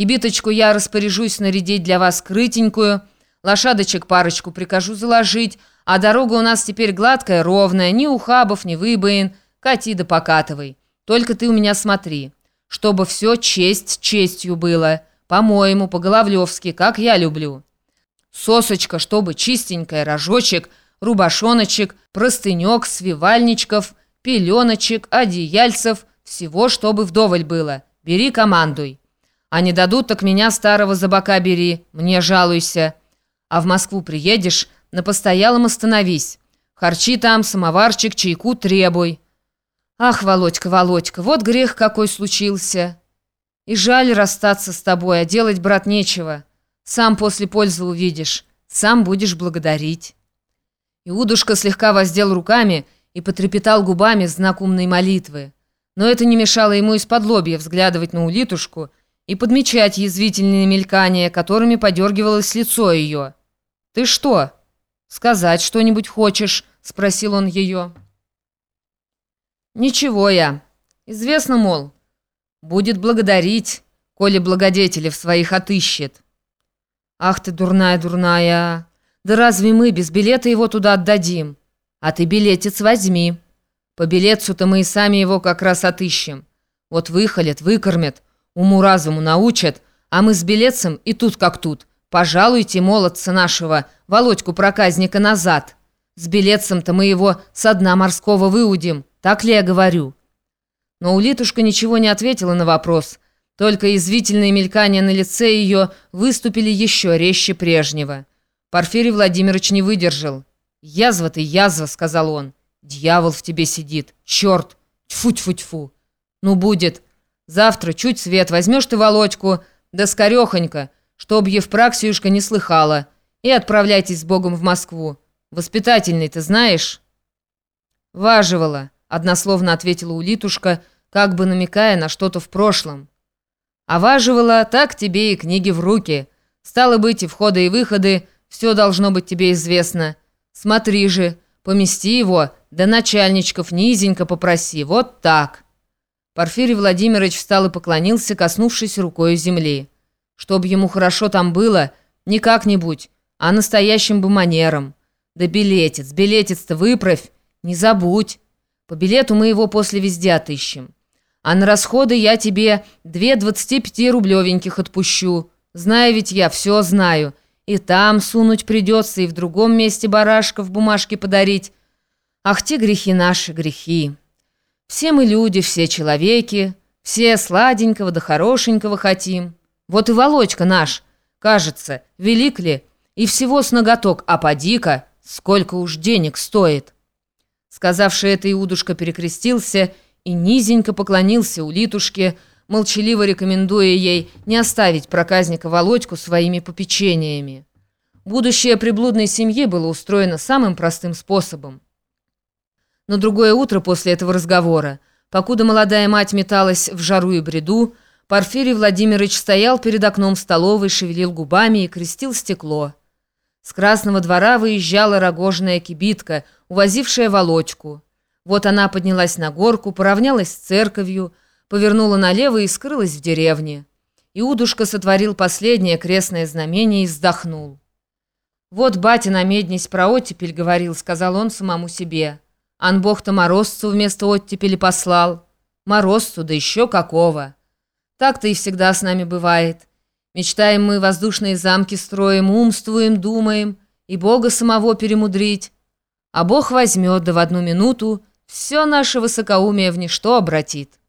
Кибиточку я распоряжусь нарядить для вас крытенькую, лошадочек парочку прикажу заложить, а дорога у нас теперь гладкая, ровная, ни ухабов, ни выбоин, кати да покатывай. Только ты у меня смотри, чтобы все честь честью было, по-моему, по-головлевски, как я люблю. Сосочка, чтобы чистенькая, рожочек, рубашоночек, простынек, свивальничков, пеленочек, одеяльцев, всего, чтобы вдоволь было. Бери, командуй. А не дадут, так меня старого за бока бери, мне жалуйся. А в Москву приедешь, на постоялом остановись. Харчи там, самоварчик, чайку требуй. Ах, Володька, Володька, вот грех какой случился. И жаль расстаться с тобой, а делать, брат, нечего. Сам после пользы увидишь, сам будешь благодарить. Иудушка слегка воздел руками и потрепетал губами знак молитвы. Но это не мешало ему из-под лобья взглядывать на улитушку и подмечать язвительные мелькания, которыми подергивалось лицо ее. «Ты что, сказать что-нибудь хочешь?» — спросил он ее. «Ничего я. Известно, мол, будет благодарить, коли благодетелев своих отыщет». «Ах ты, дурная, дурная! Да разве мы без билета его туда отдадим? А ты билетец возьми. По билетцу-то мы и сами его как раз отыщем. Вот выхолят, выкормят, уму-разуму научат, а мы с билетцем и тут как тут. Пожалуйте, молодца нашего, Володьку-проказника назад. С билетцем-то мы его со дна морского выудим, так ли я говорю?» Но улитушка ничего не ответила на вопрос, только извительные мелькания на лице ее выступили еще резче прежнего. Порфирий Владимирович не выдержал. «Язва ты, язва», — сказал он. «Дьявол в тебе сидит. Черт! Тьфу-тьфу-тьфу! Ну, будет. Завтра чуть свет возьмешь ты Володьку, да скорехонько, чтоб Евпраксиюшка не слыхала, и отправляйтесь с Богом в Москву. Воспитательный ты знаешь?» «Важивала», — однословно ответила улитушка, как бы намекая на что-то в прошлом. «А важивала, так тебе и книги в руки. Стало быть, и входы, и выходы, все должно быть тебе известно. Смотри же, помести его, да начальничков низенько попроси, вот так». Порфирий Владимирович встал и поклонился, коснувшись рукой земли. Чтоб ему хорошо там было, не как-нибудь, а настоящим бы манером. Да билетец, билетец-то выправь, не забудь. По билету мы его после везде отыщем. А на расходы я тебе две двадцати пяти рублевеньких отпущу. Знаю ведь я, все знаю. И там сунуть придется, и в другом месте барашков бумажки подарить. Ах, те грехи наши, грехи. Все мы люди, все человеки, все сладенького да хорошенького хотим. Вот и Володька наш, кажется, велик ли, и всего с ноготок, а поди-ка, сколько уж денег стоит». Сказавши это, Иудушка перекрестился и низенько поклонился улитушке, молчаливо рекомендуя ей не оставить проказника Володьку своими попечениями. Будущее приблудной семьи было устроено самым простым способом. На другое утро после этого разговора, покуда молодая мать металась в жару и бреду, Порфирий Владимирович стоял перед окном столовой, шевелил губами и крестил стекло. С Красного двора выезжала рогожная кибитка, увозившая Володьку. Вот она поднялась на горку, поравнялась с церковью, повернула налево и скрылась в деревне. Иудушка сотворил последнее крестное знамение и вздохнул. «Вот батя на меднись про оттепель говорил», — сказал он самому себе. Ан Бог-то морозцу вместо оттепели послал. Морозцу, да еще какого. Так-то и всегда с нами бывает. Мечтаем мы воздушные замки строим, умствуем, думаем, и Бога самого перемудрить. А Бог возьмет, да в одну минуту все наше высокоумие в ничто обратит.